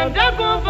anda com.